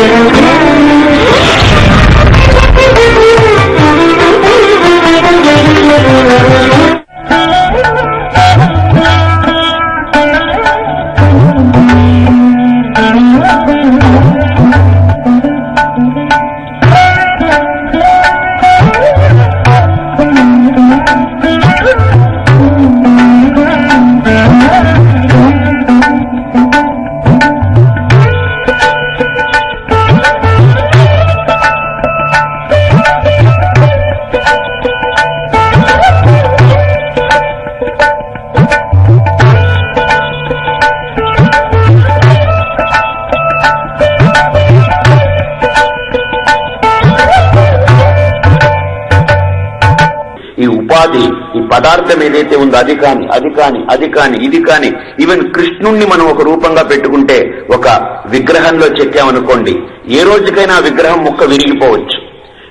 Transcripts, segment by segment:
ఈ ఉపాధి. ఈ పదార్థం ఏదైతే ఉందో అది కాని అది కాని అది కాని ఇది కాని ఈవెన్ కృష్ణుణ్ణి మనం ఒక రూపంగా పెట్టుకుంటే ఒక విగ్రహంలో చెక్కామనుకోండి ఏ రోజుకైనా విగ్రహం ముక్క విరిగిపోవచ్చు.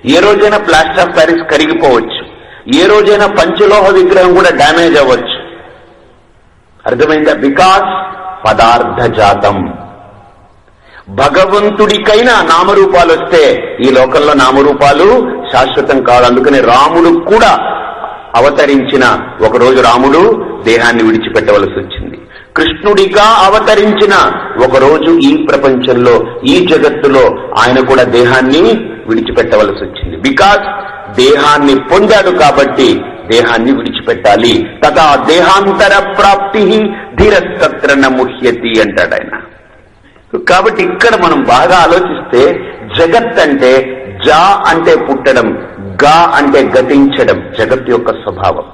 ఏ రోజైనా ప్లాస్టర్ ఆఫ్ ప్యారిస్ కరిగిపోవచ్చు. ఏ రోజైనా పంచలోహ విగ్రహం కూడా డ్యామేజ్ అవ్వచ్చు. అర్థమైందా? బికాస్ పదార్థ జాతం భగవంతుడికైనా నామరూపాలు వస్తే ఈ లోకంలో నామరూపాలు శాశ్వతం కాదు. అందుకని రాముడు కూడా అవతరించిన ఒకరోజు రాముడు దేహాన్ని విడిచిపెట్టవలసి వచ్చింది. కృష్ణుడిగా అవతరించిన ఒకరోజు ఈ ప్రపంచంలో ఈ జగత్తులో ఆయన కూడా దేహాన్ని విడిచిపెట్టవలసి వచ్చింది. బికాస్ దేహాన్ని పొందాడు కాబట్టి దేహాన్ని విడిచిపెట్టాలి. తథా దేహాంతర ప్రాప్తి ధీరస్తత్ర ముహ్యతి అంటాడు ఆయన. కాబట్టి ఇక్కడ మనం బాగా ఆలోచిస్తే జగత్ అంటే జా అంటే పుట్టడం గా అంటే గతించడం జగత్ యొక్క స్వభావం.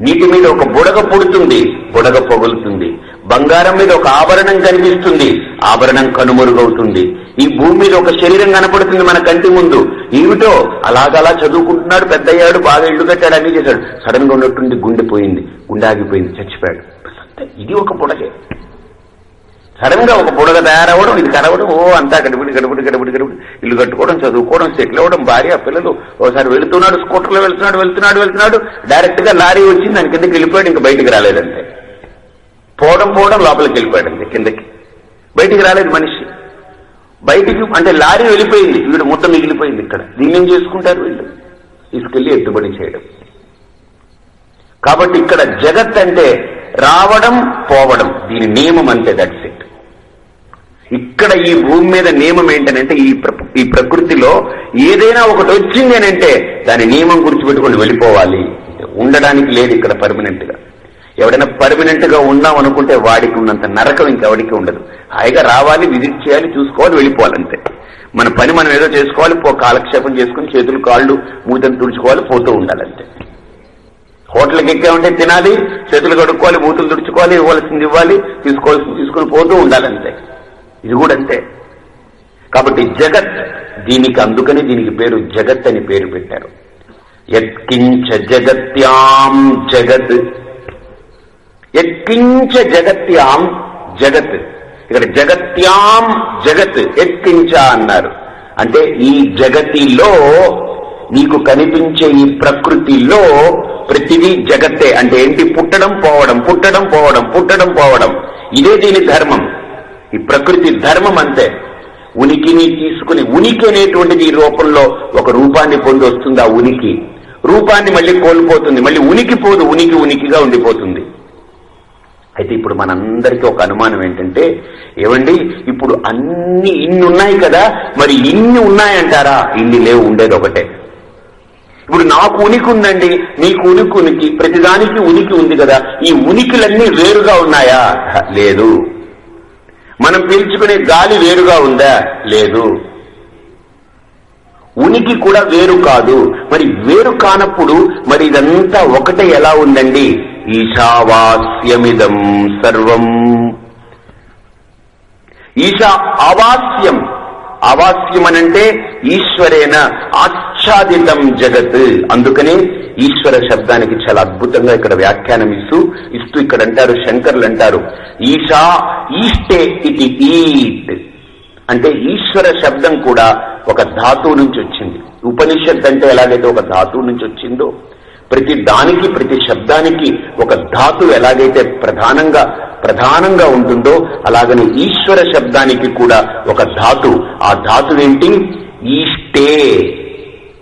నీటి మీద ఒక బుడగ పుడుతుంది బుడగ పొగులుతుంది. బంగారం మీద ఒక ఆభరణం కనిపిస్తుంది ఆభరణం కనుమరుగవుతుంది. ఈ భూమి మీద ఒక శరీరం కనపడుతుంది మన కంటి ముందు. ఏమిటో అలాగలా చదువుకుంటున్నాడు పెద్దయ్యాడు బాగా ఇల్లు కట్టాడు అన్ని చేశాడు. సడన్గా ఉన్నట్టుండి గుండె పోయింది గుండె ఆగిపోయింది చచ్చిపోయాడు. ఇది ఒక బుడగే. సడన్ ఒక బుడగ తయారవడం ఇది కరవడం ఓ అంతా గడిపిడి గడిపిడి గడిపిడి గడిపిడి ఇల్లు కట్టుకోవడం చదువుకోవడం సెటిల్ అవ్వడం భార్య పిల్లలు ఒకసారి వెళుతున్నాడు స్కూటర్లో వెళ్తున్నాడు వెళ్తున్నాడు వెళ్తున్నాడు. డైరెక్ట్గా లారీ వచ్చింది దాని కిందకి వెళ్ళిపోయాడు ఇంకా బయటికి రాలేదంటే పోవడం పోవడం లోపలికి వెళ్ళిపోయాడు కిందకి. బయటికి రాలేదు మనిషి. బయటికి అంటే లారీ వెళ్ళిపోయింది. వీడు మొత్తం మిగిలిపోయింది ఇక్కడ. దీన్ని ఏం చేసుకుంటారు వీళ్ళు? తీసుకెళ్ళి ఎత్తుబడి చేయడం. కాబట్టి ఇక్కడ జగత్ అంటే రావడం పోవడం. దీని నియమం అంతే దట్స్ ఇక్కడ ఈ భూమి మీద నియమం ఏంటనంటే ఈ ఈ ప్రకృతిలో ఏదైనా ఒకటి వచ్చింది అని అంటే దాని నియమం గుర్తుపెట్టుకుని వెళ్ళిపోవాలి. ఉండడానికి లేదు ఇక్కడ పర్మనెంట్గా ఎవడైనా పర్మనెంట్గా ఉందాం అనుకుంటే వాడికి ఉన్నంత నరకం ఇంకెవడికి ఉండదు. హాయిగా రావాలి విజిట్ చేయాలి చూసుకోవాలి వెళ్ళిపోవాలంతే. మన పని మనం ఏదో చేసుకోవాలి పో కాలక్షేపం చేసుకుని చేతులు కాళ్ళు మూతలు తుడుచుకోవాలి పోతూ ఉండాలంతే. హోటల్కి ఎక్కామంటే తినాలి చేతులు కడుక్కోవాలి మూతులు తుడుచుకోవాలి ఇవ్వాల్సింది ఇవ్వాలి తీసుకోవాల్సింది తీసుకుని పోతూ ఉండాలంతే. ఇది కూడా అంతే. కాబట్టి జగత్ దీనికి అందుకని దీనికి పేరు జగత్ అని పేరు పెట్టారు. ఎత్కించ జగత్యాం జగత్. ఎత్కించ జగత్యాం జగత్. ఇక్కడ జగత్యాం జగత్ ఎత్కించ అన్నారు. అంటే ఈ జగతిలో నీకు కనిపించే ఈ ప్రకృతిలో ప్రతిదీ జగత్తే. అంటే ఏంటి? పుట్టడం పోవడం పుట్టడం పోవడం పుట్టడం పోవడం. ఇదే దీని ధర్మం. ఈ ప్రకృతి ధర్మం అంతే ఉనికిని తీసుకుని ఉనికి అనేటువంటిది ఈ రూపంలో ఒక రూపాన్ని పొంది వస్తుంది ఆ ఉనికి. రూపాన్ని మళ్ళీ కోల్పోతుంది. మళ్ళీ ఉనికి పోదు ఉనికి ఉనికిగా ఉండిపోతుంది. అయితే ఇప్పుడు మనందరికీ ఒక అనుమానం ఏంటంటే ఏమండి ఇప్పుడు అన్ని ఇన్ని ఉన్నాయి కదా మరి ఇన్ని ఉన్నాయంటారా? ఇన్ని లేవు ఉండేది ఒకటే. ఇప్పుడు నాకు ఉనికి ఉందండి నీకు ఉనికి ఉనికి ప్రతిదానికి ఉనికి ఉంది కదా ఈ ఉనికిలన్నీ వేరుగా ఉన్నాయా? లేదు. మనం పీల్చుకునే గాలి వేరుగా ఉందా? లేదు. ఉనికి కూడా వేరు కాదు. మరి వేరు కానప్పుడు మరి ఇదంతా ఒకటే ఎలా ఉందండి? ఈశావాస్యమిదం సర్వం. ఈశా అవాస్యం అవాస్యమనంటే ఈశ్వరేన ఆచ్ఛాదితం జగత్. అందుకనే ఈశ్వర శబ్దానికి చాలా అద్భుతంగా ఇక్కడ వ్యాఖ్యానం ఇస్తూ ఇస్తూ ఇక్కడ అంటారు శంకర్లు అంటారు ఈశా ఈష్టే ఇది ఈట్ అంటే ఈశ్వర శబ్దం కూడా ఒక ధాతువు నుంచి వచ్చింది. ఉపనిషత్ అంటే ఎలాగైతే ఒక ధాతువు నుంచి వచ్చిందో ప్రతి దానికి ప్రతి శబ్దానికి ఒక ధాతు ఎలాగైతే ప్రధానంగా ప్రధానంగా ఉంటుందో అలాగని ఈశ్వర శబ్దానికి కూడా ఒక ధాతు. ఆ ధాతు ఏంటి? ఈష్టే.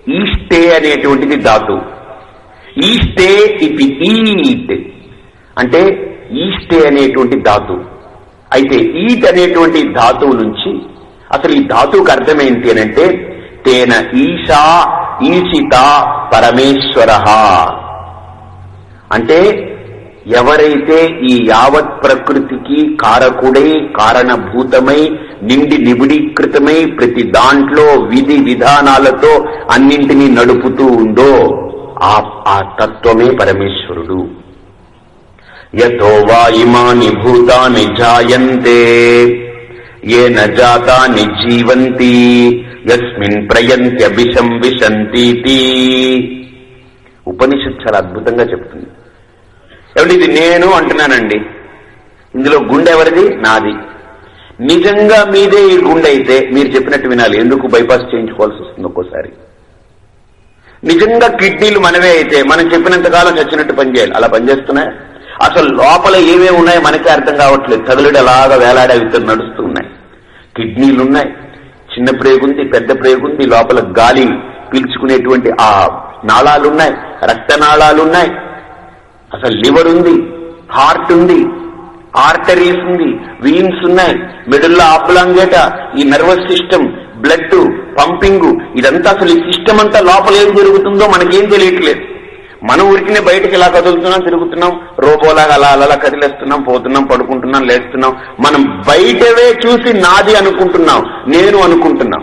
ఈష్టే అనేటువంటిది ధాతు. ఈష్టే ఇది ఈట్ అంటే ఈష్టే అనేటువంటి ధాతు. అయితే ఈట్ అనేటువంటి ధాతువు నుంచి అసలు ఈ ధాతువుకి అర్థం ఏంటి అని అంటే తేన ఈశా ఈశిత పరమేశ్వర. అంటే ఎవరైతే ఈ యావత్ ప్రకృతికి కారకుడై కారణభూతమై నిండి నిబిడీకృతమై ప్రతి దాంట్లో విధి విధానాలతో అన్నింటినీ నడుపుతూ ఉందో ఆ ఆ తత్వమే పరమేశ్వరుడు. యథో వా ఇమాని భూతాని జాయంతే ఏ జాతాని జీవంతి యస్మిన్ ప్రయంత్య విషం విశంతీతి. ఉపనిషత్ చాలా అద్భుతంగా చెప్తుంది. ఏమంటే ఇది నేను అంటున్నానండి. ఇందులో గుండె ఎవరిది? నాది. నిజంగా మీదే ఈ గుండె అయితే మీరు చెప్పినట్టు వినాలి. ఎందుకు బైపాస్ చేయించుకోవాల్సి వస్తుంది ఒక్కోసారి? నిజంగా కిడ్నీలు మనవే అయితే మనం చెప్పినంత కాలం చచ్చినట్టు పనిచేయాలి అలా పనిచేస్తున్నాయి అసలు లోపల ఏమేమి ఉన్నాయో మనకే అర్థం కావట్లేదు. కదలుడు అలాగా వేలాడే విత్తలు నడుస్తూ ఉన్నాయి. కిడ్నీలు ఉన్నాయి. చిన్న ప్రేగుంది పెద్ద ప్రేగుంది లోపల గాలి పీల్చుకునేటువంటి ఆ నాళాలున్నాయి రక్తనాళాలున్నాయి అసలు లివర్ ఉంది హార్ట్ ఉంది ఆర్టరీస్ ఉంది వీన్స్ ఉన్నాయి మిడిల్లో ఆప్లాంగేట ఈ నర్వస్ సిస్టమ్ బ్లడ్ పంపింగ్ ఇదంతా అసలు ఈ సిస్టమ్ అంతా లోపల ఏం జరుగుతుందో మనకేం తెలియట్లేదు. మనం ఉరికినే బయటకి ఇలా కదులుతున్నాం తిరుగుతున్నాం రోబోలాగా అలా అలా కదిలేస్తున్నాం పోతున్నాం పడుకుంటున్నాం లేస్తున్నాం మనం బయటవే చూసి నాది అనుకుంటున్నాం నేను అనుకుంటున్నాం.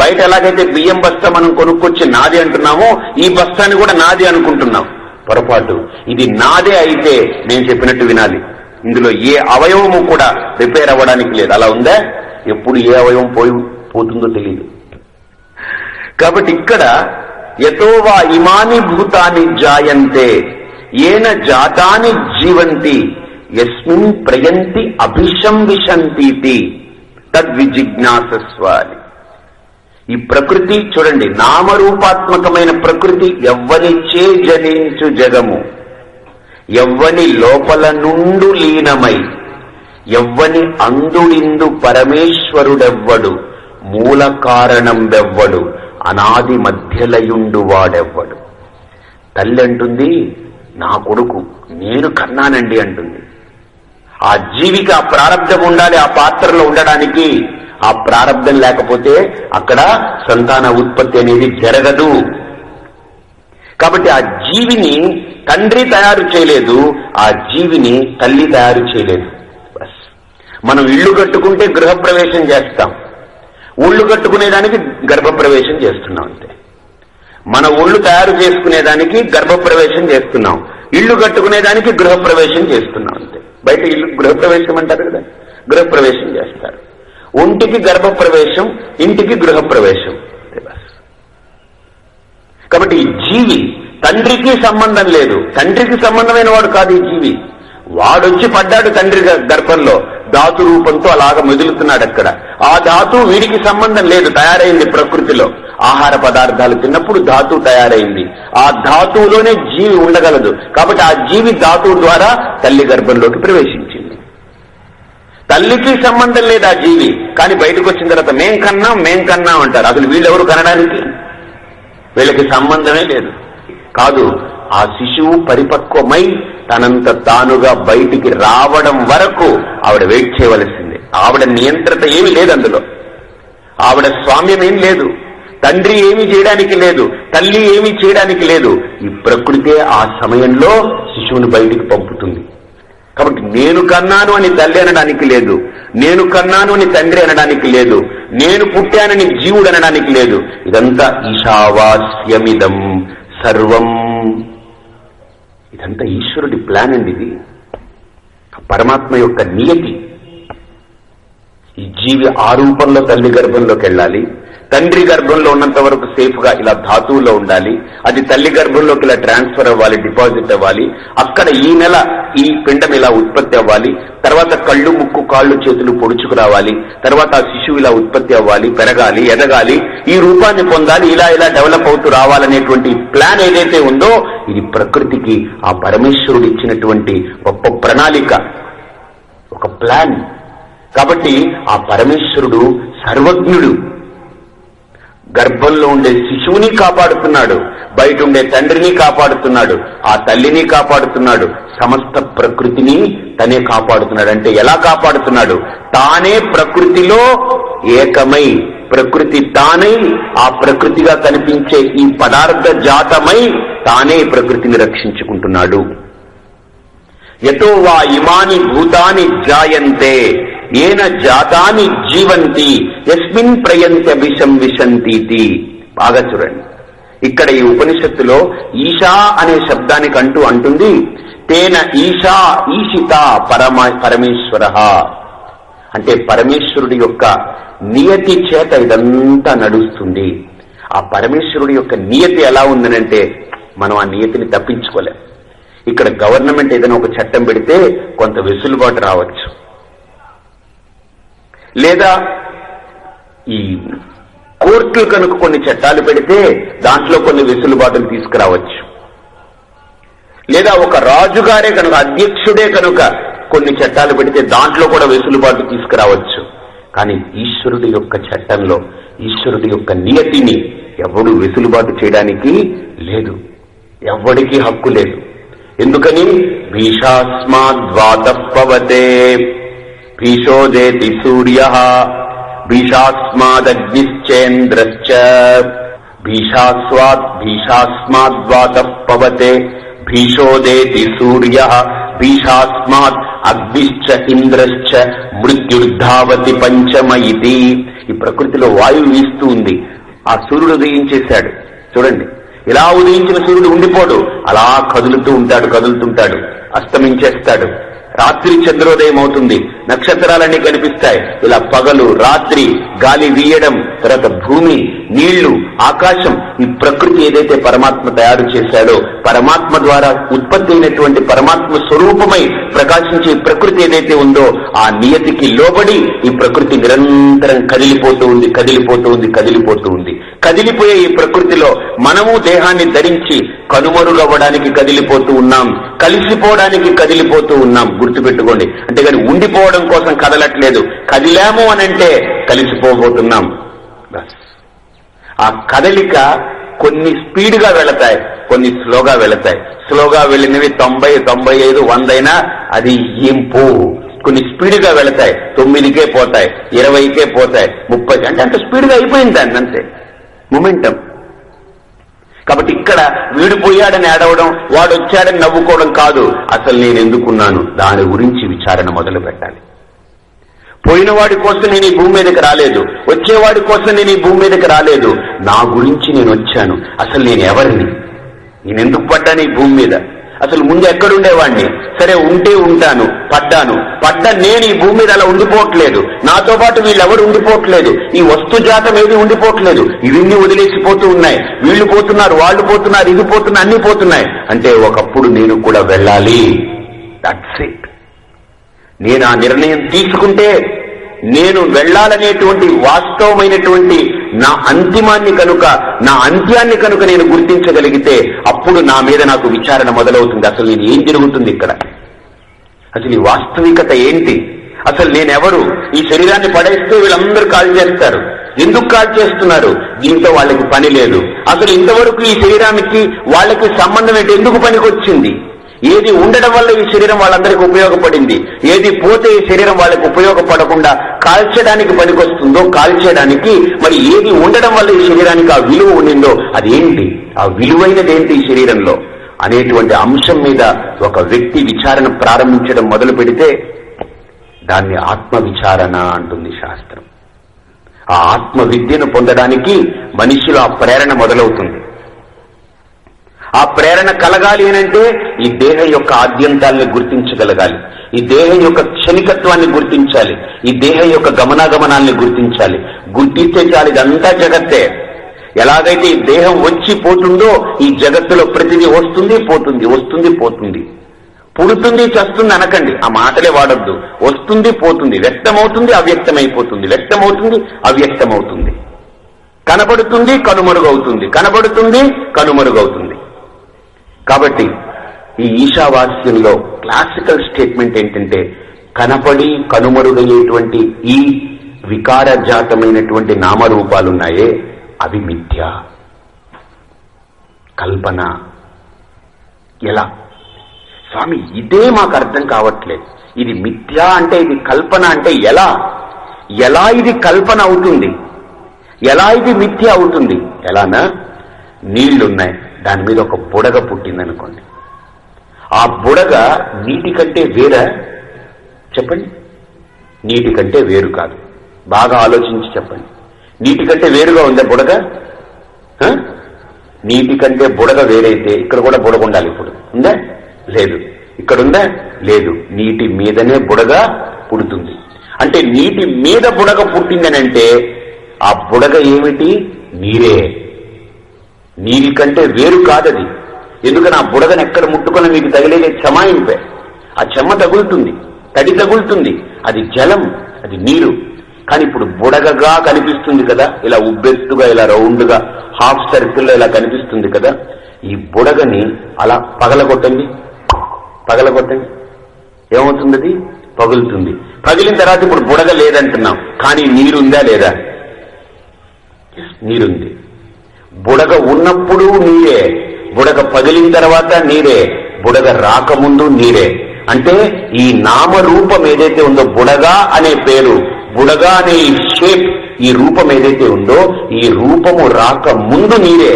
బయట ఎలాగైతే బియ్యం బస్తా మనం కొనుక్కొచ్చి నాది అంటున్నామో ఈ బస్తాని కూడా నాది అనుకుంటున్నాం. పొరపాటు. ఇది నాదే అయితే నేను చెప్పినట్టు వినాలి. ఇందులో ఏ అవయవము కూడా రిపేర్ అవ్వడానికి లేదు. అలా ఉందా? ఎప్పుడు ఏ అవయవం పోయి పోతుందో తెలియదు కాబట్టి ఇక్కడ యథోవా ఇమాని భూతాని జాయంతే ఏన జాతాని జీవంతి ఎస్మిన్ ప్రయంతి అభిషం విశంతీతి ఈ ప్రకృతి చూడండి నామరూపాత్మకమైన ప్రకృతి ఎవ్వనిచే జనించు జగము. ఎవ్వని లోపల నుండు లీనమై ఎవ్వని అందుడిందు పరమేశ్వరుడెవ్వడు మూల కారణం వెవ్వడు అనాది మధ్యలయుండు వాడెవ్వడు. తల్లి అంటుంది నా కొడుకు నేను కన్నానండి అంటుంది. ఆ జీవికి ఆ ప్రారంధం ఉండాలి ఆ పాత్రలో ఉండడానికి ఆ ప్రారంధం లేకపోతే అక్కడ సంతాన ఉత్పత్తి అనేది జరగదు. కాబట్టి ఆ జీవిని తండ్రి తయారు చేయలేదు ఆ జీవిని తల్లి తయారు చేయలేదు. బస్. మనం ఇల్లు కట్టుకుంటే గృహప్రవేశం చేస్తాం. ఒళ్ళు కట్టుకునేదానికి గర్భప్రవేశం చేస్తున్నాం అంతే. మన ఒళ్ళు తయారు చేసుకునేదానికి గర్భప్రవేశం చేస్తున్నాం. ఇల్లు కట్టుకునేదానికి గృహప్రవేశం చేస్తున్నాం అంతే. బయట ఇల్లు గృహప్రవేశం అంటారు కదా? గృహప్రవేశం చేస్తారు. ఒంటికి గర్భప్రవేశం ఇంటికి గృహప్రవేశం. కాబట్టి ఈ జీవి తండ్రికి సంబంధం లేదు. తండ్రికి సంబంధమైన వాడు కాదు ఈ జీవి. వాడొచ్చి పడ్డాడు తండ్రి గర్భంలో. ధాతు రూపంతో అలాగ మెదులుతున్నాడు అక్కడ. ఆ ధాతు వీడికి సంబంధం లేదు తయారైంది ప్రకృతిలో. ఆహార పదార్థాలు తిన్నప్పుడు ధాతు తయారైంది. ఆ ధాతువులోనే జీవి ఉండగలదు. కాబట్టి ఆ జీవి ధాతువు ద్వారా తల్లి గర్భంలోకి ప్రవేశించింది. తల్లికి సంబంధం లేదు ఆ జీవి. కానీ బయటకు వచ్చిన తర్వాత మేం కన్నాం మేం కన్నాం అంటారు. అసలు వీళ్ళెవరు కనడానికి? వీళ్ళకి సంబంధమే లేదు. కాదు ఆ శిశువు పరిపక్వమై తనంత తానుగా బయటికి రావడం వరకు ఆవిడ వెయిట్ చేయవలసిందే. ఆవిడ నియంత్రత ఏమి లేదు అందులో. ఆవిడ స్వామ్యం ఏం లేదు. తండ్రి ఏమీ చేయడానికి లేదు. తల్లి ఏమీ చేయడానికి లేదు. ఈ ప్రకృతే ఆ సమయంలో శిశువుని బయటికి పంపుతుంది. కాబట్టి నేను కన్నాను అని తల్లి అనడానికి లేదు. నేను కన్నాను అని తండ్రి అనడానికి లేదు. నేను పుట్టానని జీవుడు అనడానికి లేదు. ఇదంతా ఈశావాస్యమిదం సర్వం. ఇదంతా ఈశ్వరుడి ప్లాన్ అండి ఇది. పరమాత్మ యొక్క నియతి. ఈ జీవి ఆ రూపంలో తల్లి గర్భంలోకి వెళ్ళాలి. తండ్రి గర్భంలో ఉన్నంత వరకు సేఫ్గా ఇలా ధాతువులో ఉండాలి. అది తల్లి గర్భంలోకి ఇలా ట్రాన్స్ఫర్ అవ్వాలి డిపాజిట్ అవ్వాలి. అక్కడ ఈ నెల ఈ పిండం ఇలా ఉత్పత్తి అవ్వాలి. తర్వాత కళ్ళు ముక్కు కాళ్ళు చేతులు పొడుచుకు రావాలి తర్వాత ఆ శిశువు ఇలా ఉత్పత్తి అవ్వాలి పెరగాలి ఎదగాలి. ఈ రూపాన్ని పొందాలి ఇలా ఇలా డెవలప్ అవుతూ రావాలనేటువంటి ప్లాన్ ఏదైతే ఉందో ఇది ప్రకృతికి ఆ పరమేశ్వరుడు ఇచ్చినటువంటి గొప్ప ప్రణాళిక. ఒక ప్లాన్. కాబట్టి ఆ పరమేశ్వరుడు సర్వజ్ఞుడు. గర్భంలో ఉండే శిశువుని కాపాడుతున్నాడు. బయట ఉండే తండ్రిని కాపాడుతున్నాడు. ఆ తల్లిని కాపాడుతున్నాడు. సమస్త ప్రకృతిని తనే కాపాడుతున్నాడు. అంటే ఎలా కాపాడుతున్నాడు? తానే ప్రకృతిలో ఏకమై ప్రకృతి తానై ఆ ప్రకృతిగా కనిపించే ఈ పదార్థ జాతమై తానే ప్రకృతిని రక్షించుకుంటున్నాడు. ఎటో వా ఇమాని భూతాని జాయంతే. ఏన జాతాని జీవంతి ఎస్మిన్ ప్రయంత విషం విశంతీతి. బాగా చూడండి. ఇక్కడ ఈ ఉపనిషత్తులో ఈశా అనే శబ్దానికి అంటూ అంటుంది తేన ఈశా ఈశిత పరమ పరమేశ్వర. అంటే పరమేశ్వరుడి యొక్క నియతి చేత ఇదంతా నడుస్తుంది. ఆ పరమేశ్వరుడి యొక్క నియతి ఎలా ఉందనంటే మనం ఆ నియతిని తప్పించుకోలేం. ఇక్కడ గవర్నమెంట్ ఏదైనా ఒక చట్టం పెడితే కొంత వెసులుబాటు రావచ్చు. లేదా ఈ కోర్టులు కనుక కొన్ని చట్టాలు పెడితే దాంట్లో కొన్ని వెసులుబాటులు తీసుకురావచ్చు. లేదా ఒక రాజుగారే కనుక అధ్యక్షుడే కనుక కొన్ని చట్టాలు పెడితే దాంట్లో కూడా వెసులుబాటు తీసుకురావచ్చు. కానీ ఈశ్వరుడి యొక్క చట్టంలో ఈశ్వరుడి యొక్క నియతిని ఎవడు వెసులుబాటు చేయడానికి లేదు. ఎవడికి హక్కు లేదు. ఎందుకని? భీషాస్మాద్వాత పవతే. భీషోదేతి సూర్య భీషాస్మాదగ్నిశ్చేంద్రశ్చ భీషాస్వాద్ భీషాస్మాద్వాత పవతే భీషోదేతి సూర్య భీషాస్మాత్ అగ్నిశ్చ ఇంద్రశ్చ మృత్యుర్ధావతి పంచమ ఇది ఈ ప్రకృతిలో వాయువు వీస్తూ ఉంది. ఆ సూర్యుడు ఉదయించేశాడు చూడండి. ఇలా ఉదయించిన సూర్యుడు ఉండిపోడు. అలా కదులుతూ ఉంటాడు కదులుతుంటాడు అస్తమించేస్తాడు. రాత్రి చంద్రోదయం అవుతుంది. నక్షత్రాలన్నీ కనిపిస్తాయి. ఇలా పగలు రాత్రి గాలి వీయడం తర్వాత భూమి నీళ్ళు ఆకాశం ఈ ప్రకృతి ఏదైతే పరమాత్మ తయారు చేశాడో పరమాత్మ ద్వారా ఉత్పత్తి అయినటువంటి పరమాత్మ స్వరూపమై ప్రకాశించే ప్రకృతి ఏదైతే ఉందో ఆ నియతికి లోబడి ఈ ప్రకృతి నిరంతరం కదిలిపోతూ ఉంది కదిలిపోతూ ఉంది కదిలిపోతూ ఉంది. కదిలిపోయే ఈ ప్రకృతిలో మనము దేహాన్ని ధరించి కనుమరుగవ్వడానికి కదిలిపోతూ ఉన్నాం కలిసిపోవడానికి కదిలిపోతూ ఉన్నాం. గుర్తుపెట్టుకోండి. అంటే కానీ ఉండిపోవడం కోసం కదలట్లేదు. కదిలాము అనంటే కలిసిపోబోతున్నాం. ఆ కదలిక కొన్ని స్పీడ్గా వెళతాయి కొన్ని స్లోగా వెళతాయి. స్లోగా వెళ్ళినవి తొంభై తొంభై ఐదు వందైనా అది ఇంపు కొన్ని స్పీడ్గా వెళతాయి తొమ్మిదికే పోతాయి ఇరవైకే పోతాయి ముప్పై అంటే అంత స్పీడ్గా అయిపోయింది దాన్ని అంతే. మొమెంటం కాబట్టి ఇక్కడ వీడు పోయాడని ఏడవడం వాడు వచ్చాడని నవ్వుకోవడం కాదు. అసలు నేను ఎందుకున్నాను? దాని గురించి విచారణ మొదలు పెట్టాలి పోయిన వాడి కోసం నేను ఈ భూమి మీదకి రాలేదు. వచ్చేవాడి కోసం నేను ఈ భూమి మీదకి రాలేదు. నా గురించి నేను వచ్చాను. అసలు నేను ఎవరిని? నేను ఎందుకు పడ్డాను ఈ భూమి మీద? అసలు ముందు ఎక్కడుండేవాడిని సరే ఉంటే ఉంటాను పడ్డాను. పడ్డ నేను ఈ భూమి మీద అలా ఉండిపోవట్లేదు. నాతో పాటు వీళ్ళెవరు ఉండిపోవట్లేదు? ఈ వస్తు జాతం ఏది ఉండిపోవట్లేదు? ఇవన్నీ వదిలేసిపోతూ ఉన్నాయి. వీళ్ళు పోతున్నారు వాళ్ళు పోతున్నారు ఇది పోతున్నా అన్ని పోతున్నాయి. అంటే ఒకప్పుడు నేను కూడా వెళ్ళాలి. దట్స్ ఇట్ నేను ఆ నిర్ణయం తీసుకుంటే నేను వెళ్ళాలనేటువంటి వాస్తవమైనటువంటి నా అంతిమాన్ని కనుక నా అంత్యాన్ని కనుక నేను గుర్తించగలిగితే అప్పుడు నా మీద నాకు విచారణ మొదలవుతుంది. అసలు నేను ఏం జరుగుతుంది ఇక్కడ? అసలు ఈ వాస్తవికత ఏంటి? అసలు నేనెవరు? ఈ శరీరాన్ని పడేస్తే వీళ్ళందరూ కాల్ చేస్తారు. ఎందుకు కాల్ చేస్తున్నారు? దీంతో వాళ్ళకి పని లేదు. అసలు ఇంతవరకు ఈ శరీరానికి వాళ్ళకి సంబంధం ఏంటి? ఎందుకు పనికొచ్చింది? ఏది ఉండడం వల్ల ఈ శరీరం వాళ్ళందరికీ ఉపయోగపడింది? ఏది పోతే ఈ శరీరం వాళ్ళకి ఉపయోగపడకుండా కాల్చడానికి పనికొస్తుందో కాల్చడానికి మరి ఏది ఉండడం వల్ల ఈ శరీరానికి ఆ విలువ ఉండిందో అదేంటి? ఆ విలువైనది ఏంటి ఈ శరీరంలో? అనేటువంటి అంశం మీద ఒక వ్యక్తి విచారణ ప్రారంభించడం మొదలు పెడితే దాన్ని ఆత్మ విచారణ అంటుంది శాస్త్రం. ఆ ఆత్మ విద్యను పొందడానికి మనిషిలో ఆ ప్రేరణ మొదలవుతుంది. ఆ ప్రేరణ కలగాలి అనంటే ఈ దేహం యొక్క ఆద్యంతాల్ని గుర్తించగలగాలి. ఈ దేహం యొక్క క్షణికత్వాన్ని గుర్తించాలి. ఈ దేహం యొక్క గమనాగమనాల్ని గుర్తించాలి. గుర్తిస్తే చాలు ఇదంతా జగత్తే. ఎలాగైతే ఈ దేహం వచ్చి పోతుందో ఈ జగత్తులో ప్రతిదీ వస్తుంది పోతుంది వస్తుంది పోతుంది. పుడుతుంది చస్తుంది అనకండి. ఆ మాటలే వాడద్దు. వస్తుంది పోతుంది. వ్యక్తమవుతుంది అవ్యక్తమైపోతుంది. వ్యక్తమవుతుంది అవ్యక్తమవుతుంది. కనబడుతుంది కనుమరుగవుతుంది. కనబడుతుంది కనుమరుగవుతుంది. కాబట్టి ఈ ఈశావాస్యంలో క్లాసికల్ స్టేట్మెంట్ ఏంటంటే కనపడి కనుమరుగయ్యేటువంటి ఈ వికారజాతమైనటువంటి నామరూపాలున్నాయే అవి మిథ్య కల్పన. ఎలా? స్వామి ఇదే మాకు అర్థం కావట్లేదు. ఇది మిథ్య అంటే ఇది కల్పన అంటే ఎలా? ఎలా ఇది కల్పన అవుతుంది? ఎలా ఇది మిథ్య అవుతుంది? ఎలానా? నీళ్ళున్నాయి. దాని మీద ఒక బుడగ పుట్టిందనుకోండి. ఆ బుడగ నీటి కంటే వేరా? చెప్పండి. నీటి కంటే వేరు కాదు. బాగా ఆలోచించి చెప్పండి. నీటి కంటే వేరుగా ఉందా బుడగ? నీటి కంటే బుడగ వేరైతే ఇక్కడ కూడా బుడగ ఉండాలి ఇప్పుడు. ఉందా? లేదు. ఇక్కడ ఉందా లేదు. నీటి మీదనే బుడగ పుడుతుంది. అంటే నీటి మీద బుడగ పుట్టిందనంటే ఆ బుడగ ఏమిటి? నీరే. నీరి కంటే వేరు కాదది. ఎందుకని ఆ బుడగను ఎక్కడ ముట్టుకున్న మీకు తగిలేదే చెమాయింపే ఆ చెమ్మ తగులుతుంది తడి తగులుతుంది. అది జలం అది నీరు. కానీ ఇప్పుడు బుడగగా కనిపిస్తుంది కదా ఇలా ఉబ్బెత్తుగా ఇలా రౌండ్గా హాఫ్ సర్కిల్లో ఇలా కనిపిస్తుంది కదా ఈ బుడగని అలా పగలగొట్టండి. పగలగొట్టండి. ఏమవుతుంది అది పగులుతుంది. పగిలిన తర్వాత ఇప్పుడు బుడగ లేదంటున్నాం. కానీ నీరుందా లేదా? నీరుంది. బుడగ ఉన్నప్పుడు నీరే బుడగ పగిలిన తర్వాత నీరే బుడగ రాకముందు నీరే. అంటే ఈ నామరూపం ఏదైతే ఉందో బుడగ అనే పేరు బుడగ అనే ఈ షేప్ ఈ రూపం ఏదైతే ఉందో ఈ రూపము రాక ముందు నీరే.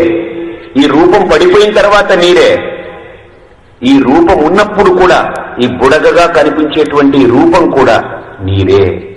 ఈ రూపం పడిపోయిన తర్వాత నీరే. ఈ రూపం ఉన్నప్పుడు కూడా ఈ బుడగగా కనిపించేటువంటి రూపం కూడా నీరే.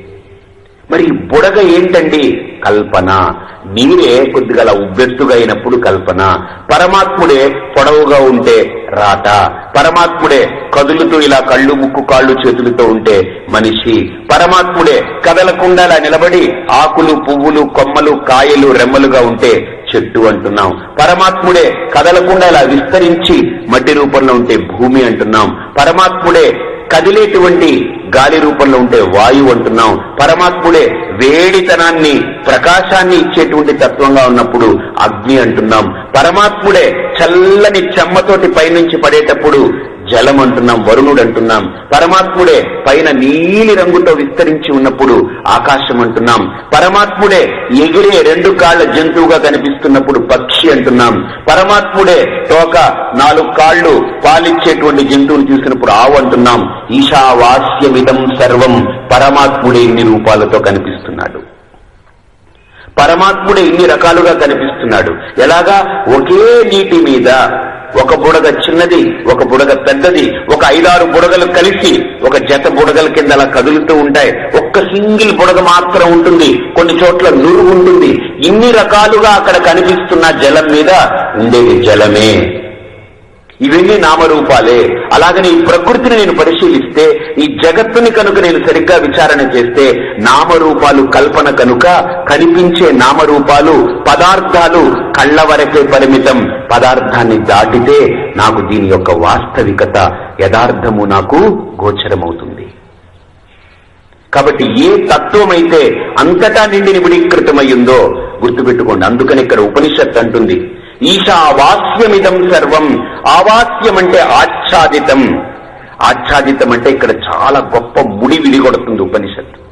మరి బుడగ ఏంటండి? కల్పన. నీరే కొద్దిగా అలా ఉబ్బెత్తుగా అయినప్పుడు కల్పన. పరమాత్ముడే పొడవుగా ఉంటే రాత. పరమాత్ముడే కదులుతూ ఇలా కళ్ళు ముక్కు కాళ్ళు చేతులతో ఉంటే మనిషి. పరమాత్ముడే కదలకుండా నిలబడి ఆకులు పువ్వులు కొమ్మలు కాయలు రెమ్మలుగా ఉంటే చెట్టు అంటున్నాం. పరమాత్ముడే కదలకుండా ఇలా విస్తరించి మట్టి రూపంలో ఉంటే భూమి అంటున్నాం. పరమాత్ముడే కదిలేటువంటి గాలి రూపంలో ఉండే వాయువు అంటున్నాం. పరమాత్ముడే వేడితనాన్ని ప్రకాశాన్ని ఇచ్చేటువంటి తత్వంగా ఉన్నప్పుడు అగ్ని అంటున్నాం. పరమాత్ముడే చల్లని చెమ్మతోటి పైనుంచి పడేటప్పుడు జలం అంటున్నాం వరుణుడు అంటున్నాం పరమాత్ముడే పైన నీలి రంగుతో విస్తరించి ఉన్నప్పుడు ఆకాశం అంటున్నాం పరమాత్ముడే ఎగిరే రెండు కాళ్ళ జంతువుగా కనిపిస్తున్నప్పుడు పక్షి అంటున్నాం పరమాత్ముడే తోక నాలుగు కాళ్ళు పాలిచ్చేటువంటి జంతువుని చూసినప్పుడు ఆవు అంటున్నాం ఈశావాస్యమిదం సర్వం పరమాత్ముడే ఇన్ని రూపాలతో కనిపిస్తున్నాడు. పరమాత్ముడే ఇన్ని రకాలుగా కనిపిస్తున్నాడు. ఎలాగా? ఒకే నీటి మీద ఒక బుడగ చిన్నది ఒక బుడగ పెద్దది ఒక ఐదారు బుడగలు కలిసి ఒక జత బుడగల కింద అలా కదులుతూ ఉంటాయి. ఒక్క సింగిల్ బుడగ మాత్రం ఉంటుంది. కొన్ని చోట్ల నురుగు ఉంటుంది. ఇన్ని రకాలుగా అక్కడ కనిపిస్తున్న జలం మీద ఉండేది జలమే. ఇవన్నీ నామరూపాలే. అలాగని ఈ ప్రకృతిని నేను పరిశీలిస్తే ఈ జగత్తుని కనుక నేను సరిగ్గా విచారణ చేస్తే నామరూపాలు కల్పన కనుక కనిపించే నామరూపాలు పదార్థాలు కళ్ళ వరకే పరిమితం. పదార్థాన్ని దాటితే నాకు దీని యొక్క వాస్తవికత యథార్థము నాకు గోచరమవుతుంది. కాబట్టి ఏ తత్వమైతే అంతటా నిండి నిబిడీకృతమయ్యిందో గుర్తుపెట్టుకోండి. అందుకని ఇక్కడ ఉపనిషత్ అంటుంది ఈశావాస్యమిదం సర్వం. ఆవాస్యం అంటే ఆచ్ఛాదితం. ఆచ్ఛాదితం అంటే ఇక్కడ చాలా గొప్ప ముడి విడిగొడుతుంది ఉపనిషత్తు.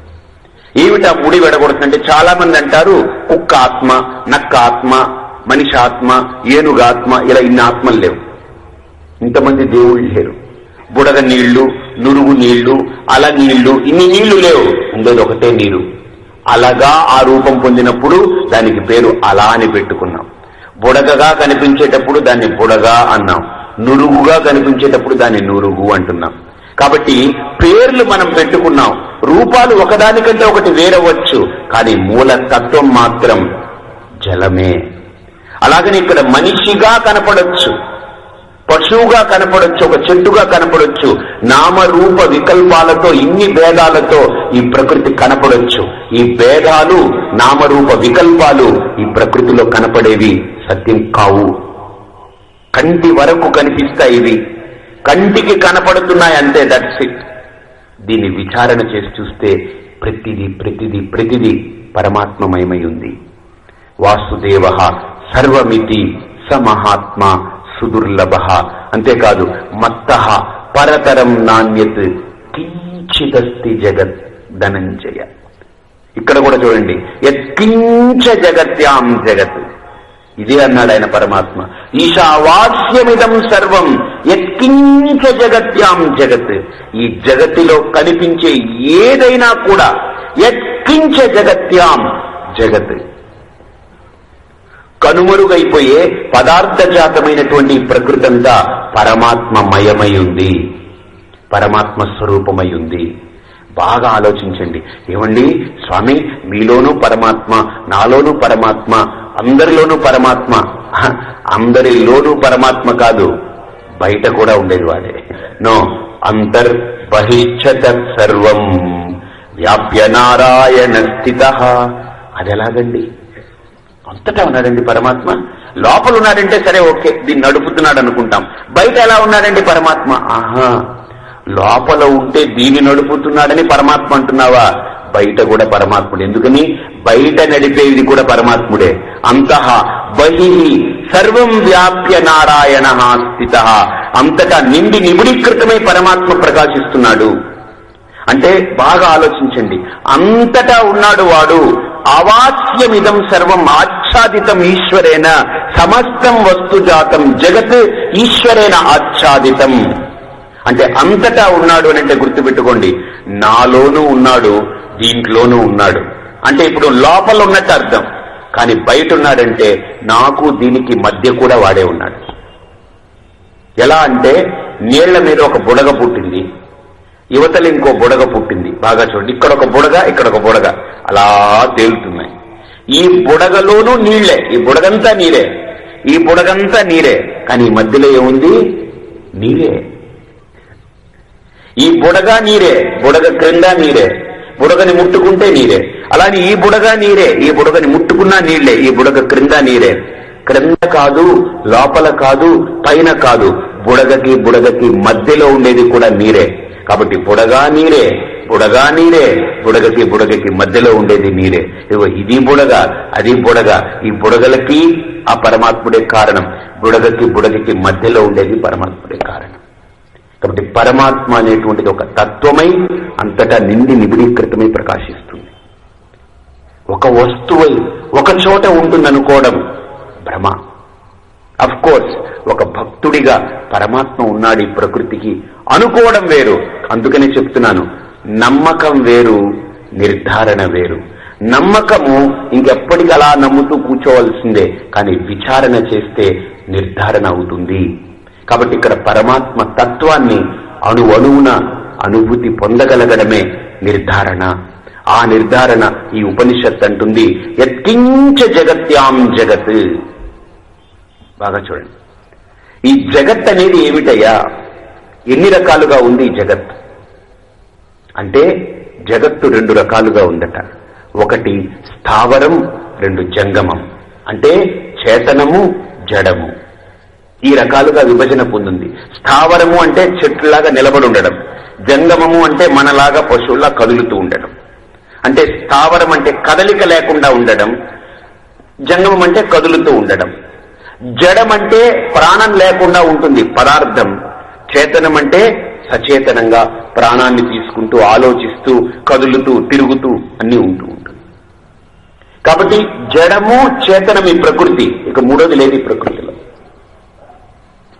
ఏమిటి ఆ ముడి విడగొడుతుందంటే చాలా మంది అంటారు కుక్క ఆత్మ నక్క ఆత్మ మనిషి ఆత్మ ఏనుగాత్మ ఇలా ఇన్ని ఆత్మలు లేవు. ఇంతమంది దేవుళ్ళు లేరు. బుడగ నీళ్ళు నురుగు నీళ్ళు అల నీళ్ళు ఇన్ని నీళ్ళు లేవు. ఉండేది ఒకటే నీరు. అలగా ఆ రూపం పొందినప్పుడు దానికి పేరు అలా అని పెట్టుకున్నాం. బుడగగా కనిపించేటప్పుడు దాన్ని బుడగా అన్నాం. నురుగుగా కనిపించేటప్పుడు దాన్ని నురుగు అంటున్నాం. కాబట్టి పేర్లు మనం పెట్టుకున్నాం. రూపాలు ఒకదానికంటే ఒకటి వేరవచ్చు కానీ మూల తత్వం మాత్రం జలమే. అలాగని ఇక్కడ మనిషిగా కనపడొచ్చు పశువుగా కనపడొచ్చు ఒక చెట్టుగా కనపడొచ్చు నామరూప వికల్పాలతో ఇన్ని భేదాలతో ఈ ప్రకృతి కనపడొచ్చు. ఈ భేదాలు నామరూప వికల్పాలు ఈ ప్రకృతిలో కనపడేవి సత్యం కావు. కంటి వరకు కనిపిస్తాయి ఇవి. కంటికి కనపడుతున్నాయి అంతే దట్స్ ఇట్ దీన్ని విచారణ చేసి చూస్తే ప్రతిది ప్రతిది ప్రతిది పరమాత్మమయమై ఉంది. వాసుదేవ సర్వమితి స సుదుర్లభ. అంతేకాదు మత్త పరతరం నాణ్యత్ కించిదస్తి జగత్ ధనంజయ. ఇక్కడ కూడా చూడండి ఎత్కించ జగత్యాం జగత్. ఇదే అన్నాడు ఆయన పరమాత్మ. ఈశావాస్యమిదం సర్వం యత్కించ జగత్యాం జగత్. ఈ జగత్తులో కనిపించే ఏదైనా కూడా యత్కించ జగత్యాం జగత్. కనుమరుగైపోయే పదార్థజాతమైనటువంటి జాతమైనటువంటి ప్రకృతి అంతా పరమాత్మమయమై ఉంది పరమాత్మ స్వరూపమై ఉంది బాగా ఆలోచించండి. ఏమండి? స్వామి మీలోనూ పరమాత్మ నాలోనూ పరమాత్మ అందరిలోనూ పరమాత్మ. అందరిలోనూ పరమాత్మ కాదు బయట కూడా ఉండేది వాడే. నో అంతర్ బహిష్ట సర్వం. వ్యాప్య నారాయణ స్థిత. అది ఎలాగండి? అంతటా ఉన్నాడండి పరమాత్మ? లోపల ఉన్నాడంటే సరే ఓకే దీన్ని నడుపుతున్నాడు అనుకుంటాం. బయట ఎలా ఉన్నాడండి పరమాత్మ? ఆహా లోపల ఉంటే దీన్ని నడుపుతున్నాడని పరమాత్మ అంటున్నావా? బయట కూడా పరమాత్ముడు. ఎందుకని? బయట నడిపేది కూడా పరమాత్ముడే. అంతః బహి సర్వం వ్యాప్య నారాయణ స్థిత. అంతటా నిండి నిబుడీకృతమై పరమాత్మ ప్రకాశిస్తున్నాడు. అంటే బాగా ఆలోచించండి. అంతటా ఉన్నాడు వాడు. అవాచ్యమిదం సర్వం ఆచ్ఛాదితం ఈశ్వరేణ సమస్తం వస్తుజాతం జగత్ ఈశ్వరేణ ఆచ్ఛాదితం. అంటే అంతటా ఉన్నాడు అని అంటే గుర్తుపెట్టుకోండి. నాలోనూ ఉన్నాడు దీంట్లోనూ ఉన్నాడు. అంటే ఇప్పుడు లోపల ఉన్నట్టు అర్థం. కానీ బయట ఉన్నాడంటే నాకు దీనికి మధ్య కూడా వాడే ఉన్నాడు. ఎలా అంటే నీళ్ళ మీద ఒక బుడగ పుట్టింది. యువతలు ఇంకో బుడగ పుట్టింది. బాగా చూడండి. ఇక్కడ ఒక బుడగ ఇక్కడ ఒక బుడగ. అలా తేలుతున్నాయి. ఈ బుడగలోనూ నీళ్ళే. ఈ బుడగంతా నీరే. ఈ బుడగంతా నీరే. కానీ ఈ మధ్యలో ఏముంది? నీరే. ఈ బుడగ నీరే బుడగ క్రింద నీరే బుడగని ముట్టుకుంటే నీరే. అలానే ఈ బుడగ నీరే ఈ బుడగని ముట్టుకున్నా నీళ్ళే ఈ బుడగ క్రింద నీరే. క్రింద కాదు లోపల కాదు పైన కాదు. బుడగకి బుడగకి మధ్యలో ఉండేది కూడా నీరే. కాబట్టి బుడగా నీరే బుడగా నీరే బుడగకి బుడగకి మధ్యలో ఉండేది నీరే. ఇదిగో ఇది బుడగ అది బుడగ. ఈ బుడగలకి ఆ పరమాత్ముడే కారణం. బుడగకి బుడగకి మధ్యలో ఉండేది పరమాత్ముడే కారణం. కాబట్టి పరమాత్మ అనేటువంటిది ఒక తత్వమై అంతటా నిండి నిబిడీకృతమై ప్రకాశిస్తుంది. ఒక వస్తువై ఒక చోట ఉంటుందనుకోవడం భ్రమ. అఫ్ కోర్స్ ఒక భక్తుడిగా పరమాత్మ ఉన్నాడు ఈ ప్రకృతికి అనుకోవడం వేరు. అందుకనే చెప్తున్నాను నమ్మకం వేరు నిర్ధారణ వేరు. నమ్మకము ఇంకెప్పటికలా అలా నమ్ముతూ కూర్చోవలసిందే కానీ విచారణ చేస్తే నిర్ధారణ అవుతుంది. కాబట్టి ఇక్కడ పరమాత్మ తత్వాన్ని అణు అణువున అనుభూతి పొందగలగడమే నిర్ధారణ. ఆ నిర్ధారణ ఈ ఉపనిషత్ అంటుంది యత్కించ జగత్యాం జగత్. బాగా చూడండి. ఈ జగత్ అనేది ఏమిటయ్యా? ఎన్ని రకాలుగా ఉంది ఈ జగత్? అంటే జగత్తు రెండు రకాలుగా ఉందట. ఒకటి స్థావరం రెండు జంగమం. అంటే చేతనము జడము. ఈ రకాలుగా విభజన పొందింది. స్థావరము అంటే చెట్టులాగా నిలబడి ఉండడం. జంగమము అంటే మనలాగా పశువులా కదులుతూ ఉండడం. అంటే స్థావరం అంటే కదలిక లేకుండా ఉండడం. జంగమం అంటే కదులుతూ ఉండడం. జడం అంటే ప్రాణం లేకుండా ఉంటుంది. పదార్థం. చేతనం అంటే సచేతనంగా ప్రాణాన్ని తీసుకుంటూ ఆలోచిస్తూ కదులుతూ తిరుగుతూ అన్ని ఉంటూ ఉంటుంది. కాబట్టి జడము చేతనం ఈ ప్రకృతి. ఇక మూడోది లేదు ఈ ప్రకృతి.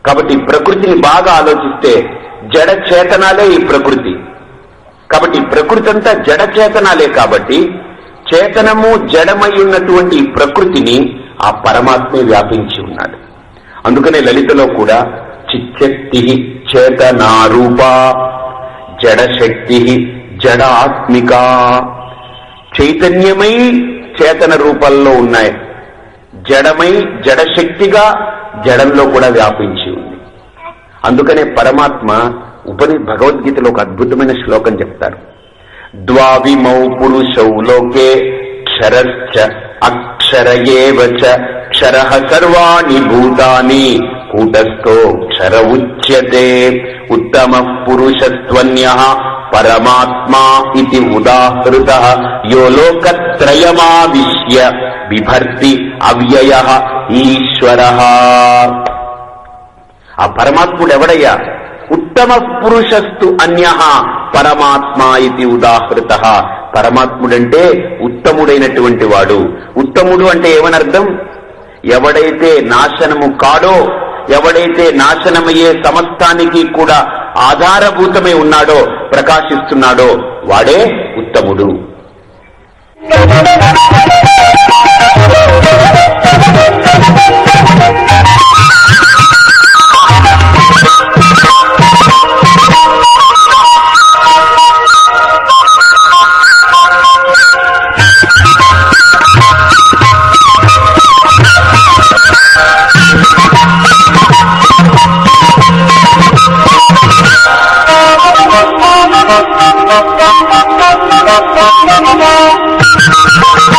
కాబట్టి ప్రకృతిని బాగా ఆలోచిస్తే జడ చేతనాలే ఈ ప్రకృతి. కాబట్టి ప్రకృతి అంతా జడచేతనాలే కాబట్టి చేతనము జడమై ఉన్నటువంటి ప్రకృతిని ఆ పరమాత్మే వ్యాపించి ఉన్నాడు. అందుకనే లలితలో కూడా చిచ్చక్తి చేతనారూప జడశక్తి జడ ఆత్మిక చైతన్యమై చేతన రూపంలో ఉన్నాయి. జడమై జడశక్తిగా జడంలో కూడా వ్యాపించి అందుకనే పరమాత్మ ఉపని భగవద్గీతలో ఒక అద్భుతమైన శ్లోకం చెప్తారు. ద్వావిమౌ పురుషౌ లోకే క్షరశ్చ అక్షర క్షర సర్వాణి భూతాని కూటస్థో క్షర ఉచ్యతే ఉత్తమ పురుషస్త్వన్య పరమాత్మా ఇది ఉదాహృత యో లోకత్రయమావిశ్య బిభర్తి అవ్యయ ఈశ్వర. ఆ పరమాత్ముడు ఎవడయ్యా? ఉత్తమ పురుషస్తు అన్య పరమాత్మ ఇది ఉదాహృత. పరమాత్ముడంటే ఉత్తముడైనటువంటి వాడు. ఉత్తముడు అంటే ఏమనర్థం? ఎవడైతే నాశనము కాడో ఎవడైతే నాశనమయ్యే సమస్తానికి కూడా ఆధారభూతమై ఉన్నాడో ప్రకాశిస్తున్నాడో వాడే ఉత్తముడు. Thank you. Thank you.